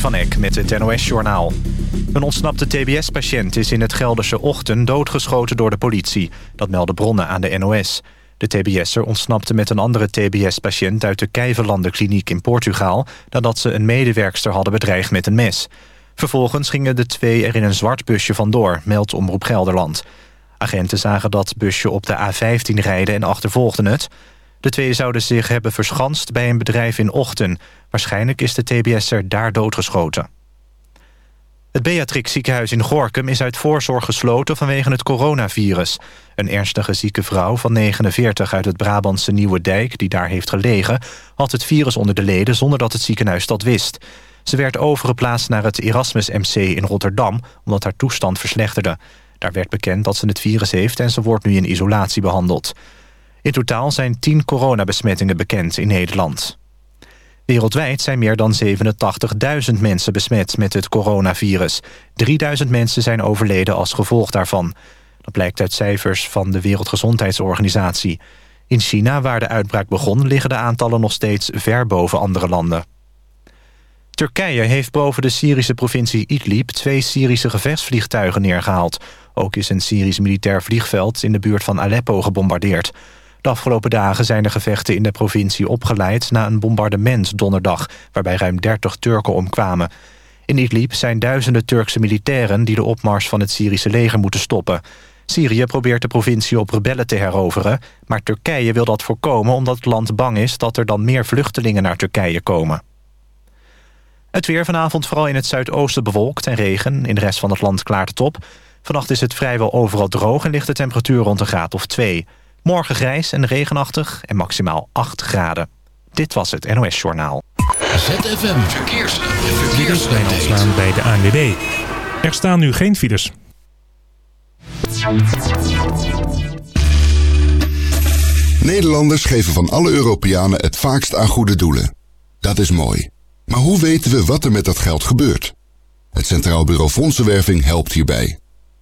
Van Eck met het NOS-journaal. Een ontsnapte TBS-patiënt is in het Gelderse Ochten doodgeschoten door de politie. Dat melden bronnen aan de NOS. De TBS'er ontsnapte met een andere TBS-patiënt uit de Kijverlandenkliniek in Portugal... nadat ze een medewerkster hadden bedreigd met een mes. Vervolgens gingen de twee er in een zwart busje vandoor, meldt Omroep Gelderland. Agenten zagen dat busje op de A15 rijden en achtervolgden het... De twee zouden zich hebben verschanst bij een bedrijf in Ochten. Waarschijnlijk is de TBS'er daar doodgeschoten. Het Beatrix ziekenhuis in Gorkum is uit voorzorg gesloten vanwege het coronavirus. Een ernstige zieke vrouw van 49 uit het Brabantse Nieuwe Dijk... die daar heeft gelegen, had het virus onder de leden zonder dat het ziekenhuis dat wist. Ze werd overgeplaatst naar het Erasmus MC in Rotterdam... omdat haar toestand verslechterde. Daar werd bekend dat ze het virus heeft en ze wordt nu in isolatie behandeld. In totaal zijn 10 coronabesmettingen bekend in Nederland. Wereldwijd zijn meer dan 87.000 mensen besmet met het coronavirus. 3000 mensen zijn overleden als gevolg daarvan. Dat blijkt uit cijfers van de Wereldgezondheidsorganisatie. In China, waar de uitbraak begon, liggen de aantallen nog steeds ver boven andere landen. Turkije heeft boven de Syrische provincie Idlib twee Syrische gevechtsvliegtuigen neergehaald. Ook is een Syrisch militair vliegveld in de buurt van Aleppo gebombardeerd. De afgelopen dagen zijn de gevechten in de provincie opgeleid... na een bombardement donderdag, waarbij ruim 30 Turken omkwamen. In Idlib zijn duizenden Turkse militairen... die de opmars van het Syrische leger moeten stoppen. Syrië probeert de provincie op rebellen te heroveren... maar Turkije wil dat voorkomen omdat het land bang is... dat er dan meer vluchtelingen naar Turkije komen. Het weer vanavond vooral in het zuidoosten bewolkt en regen. In de rest van het land klaart het op. Vannacht is het vrijwel overal droog en ligt de temperatuur rond een graad of 2. Morgen grijs en regenachtig en maximaal 8 graden. Dit was het NOS Journaal. ZFM Verkeers. Verkeers. staan bij de ANWB. Er staan nu geen files. Nederlanders geven van alle Europeanen het vaakst aan goede doelen. Dat is mooi. Maar hoe weten we wat er met dat geld gebeurt? Het Centraal Bureau Fondsenwerving helpt hierbij.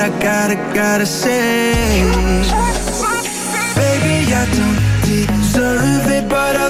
I gotta, gotta say. Baby, I don't deserve it, but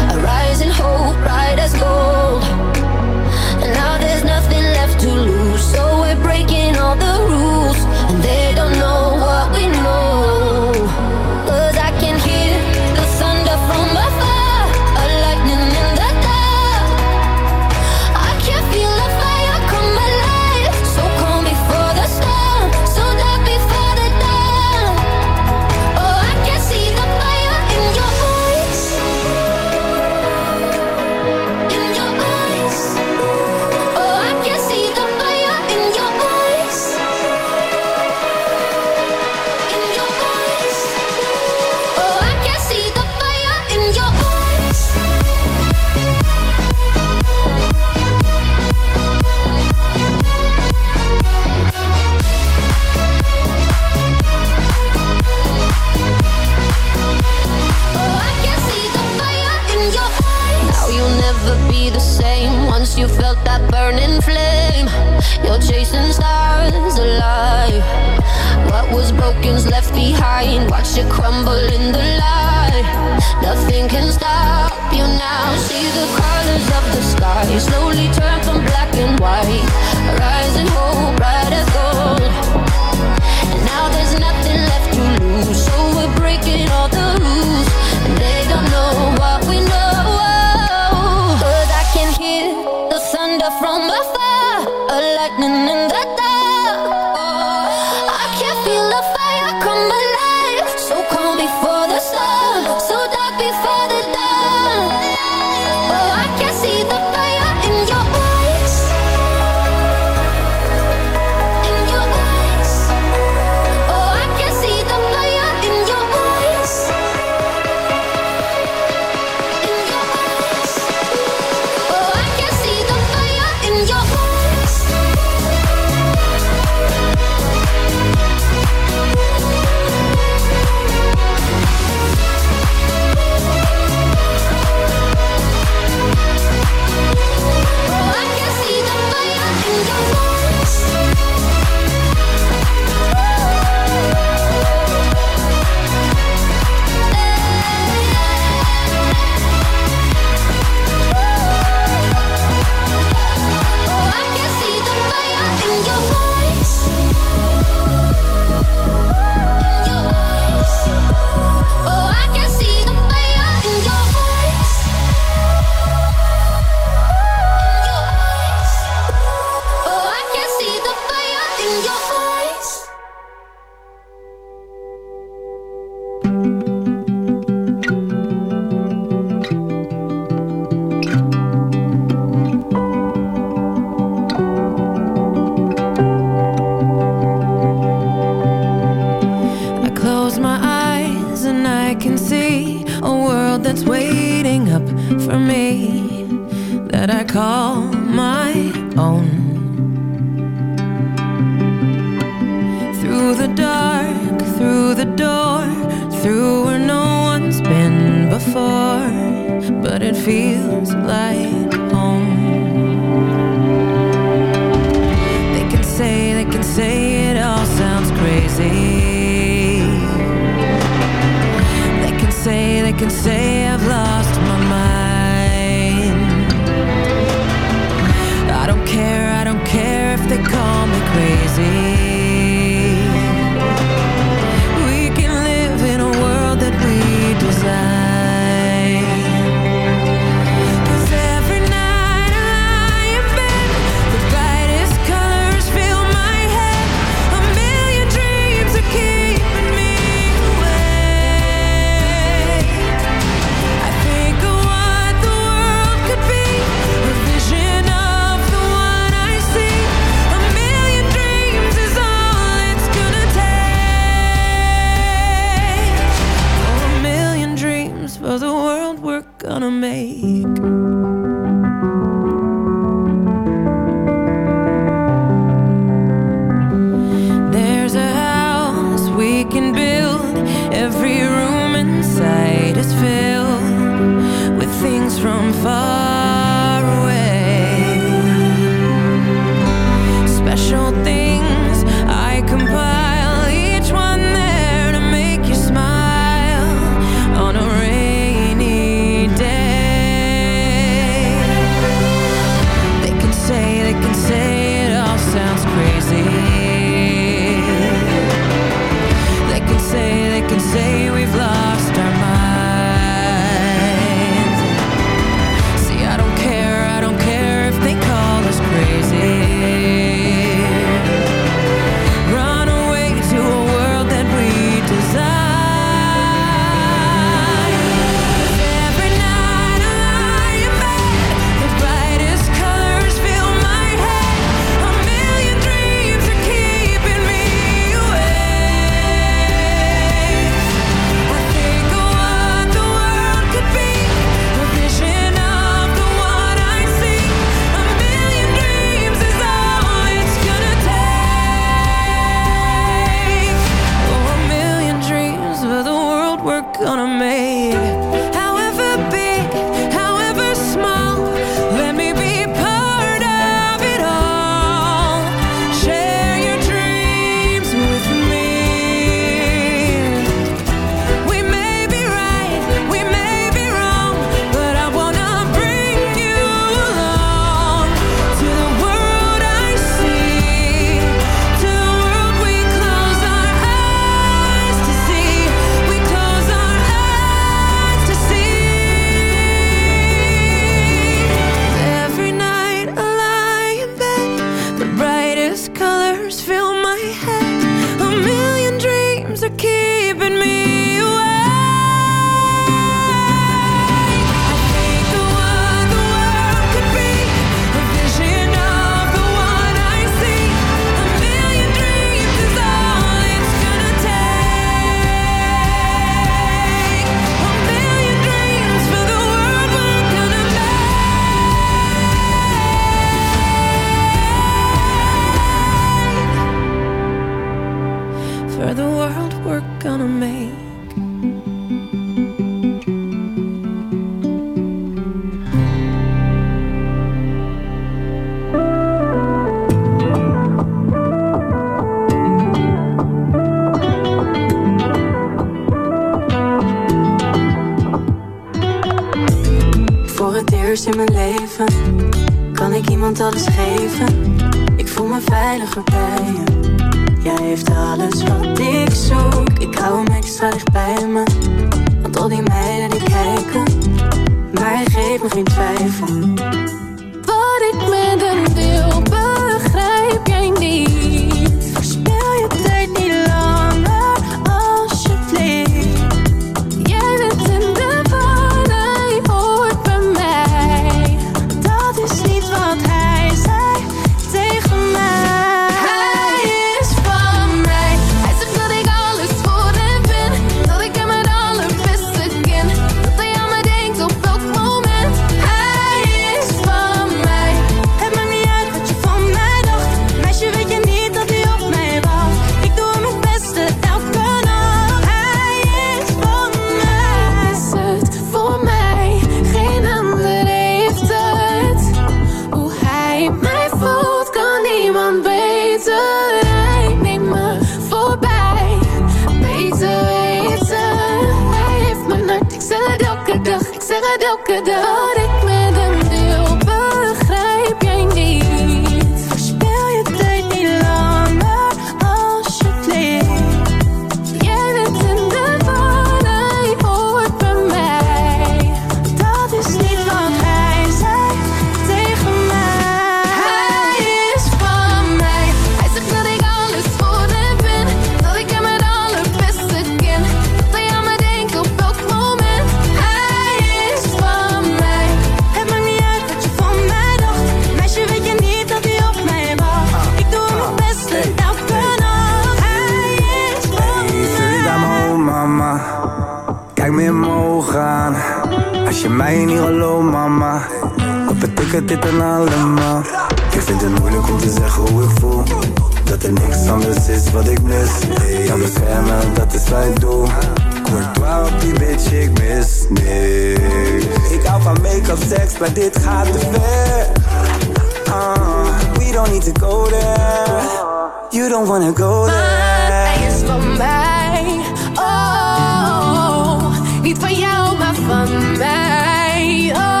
Maar van mij. Oh,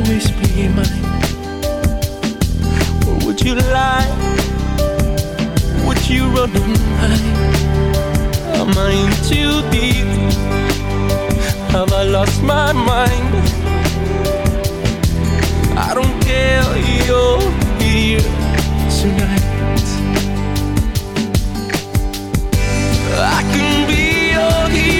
Always be mine? Or would you lie? You run and hide? Am I in too deep? Have I lost my mind? I don't care, you're here tonight. I can be your hero,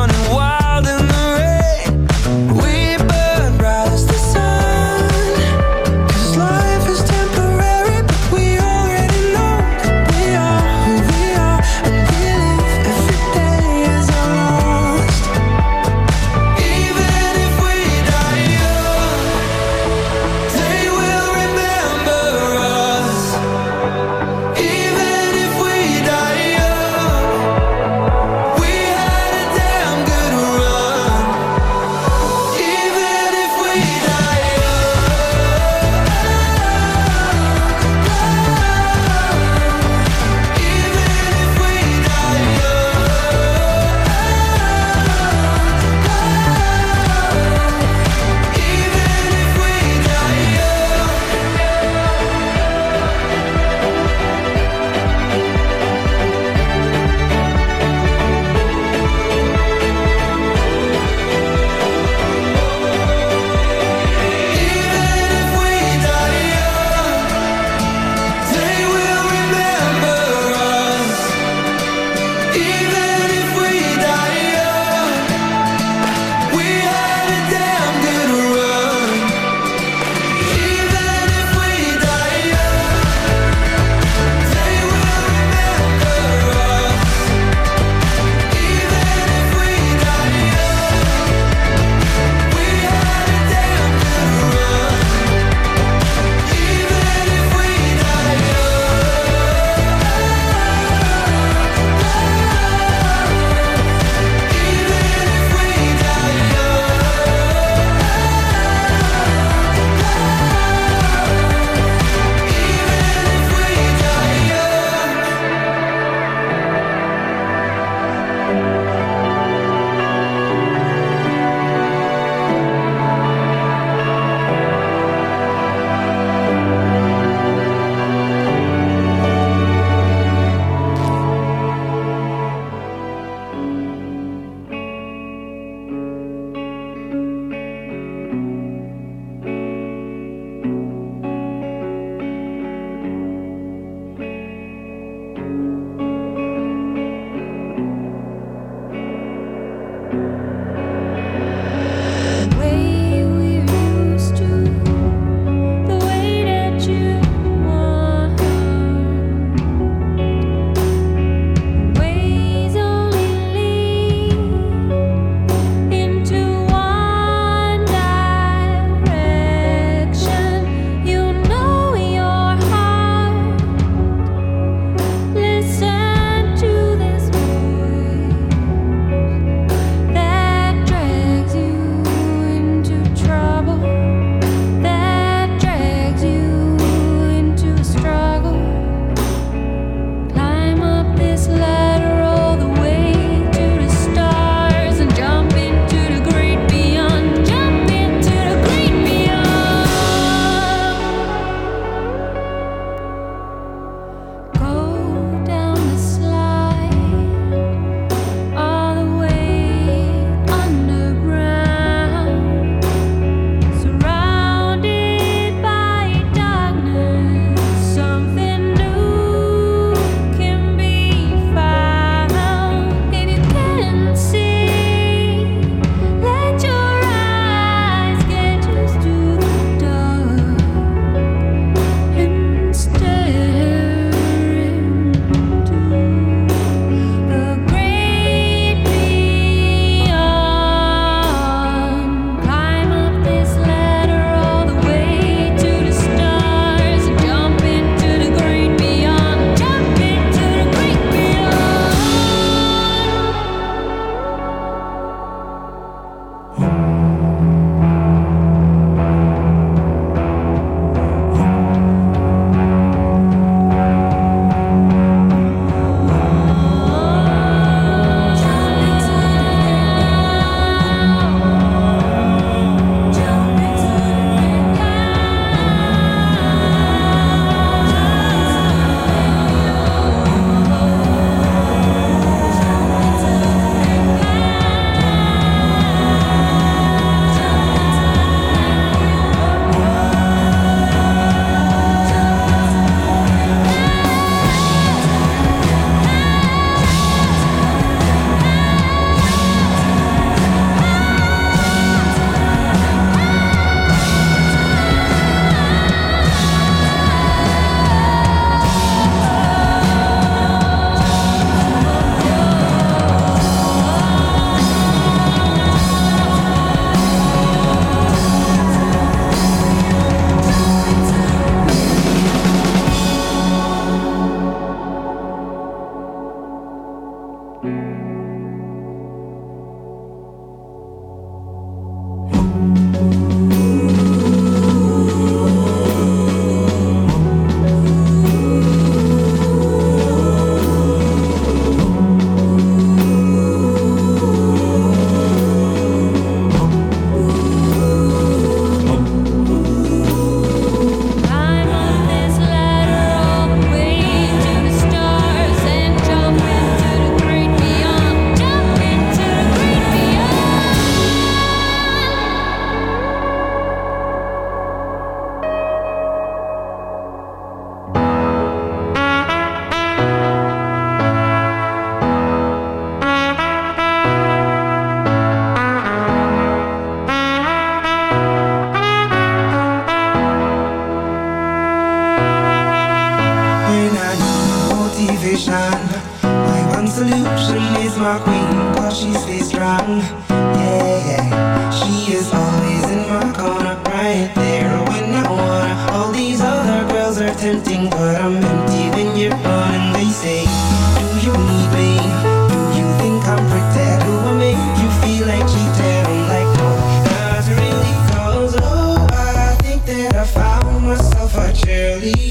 early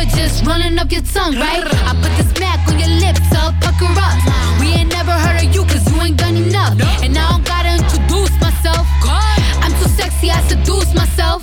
good, just running up your tongue, right? I put the smack on your lips, so pucker up. We ain't never heard of you, cause you ain't done enough. And I don't gotta introduce myself. I'm too sexy, I seduce myself.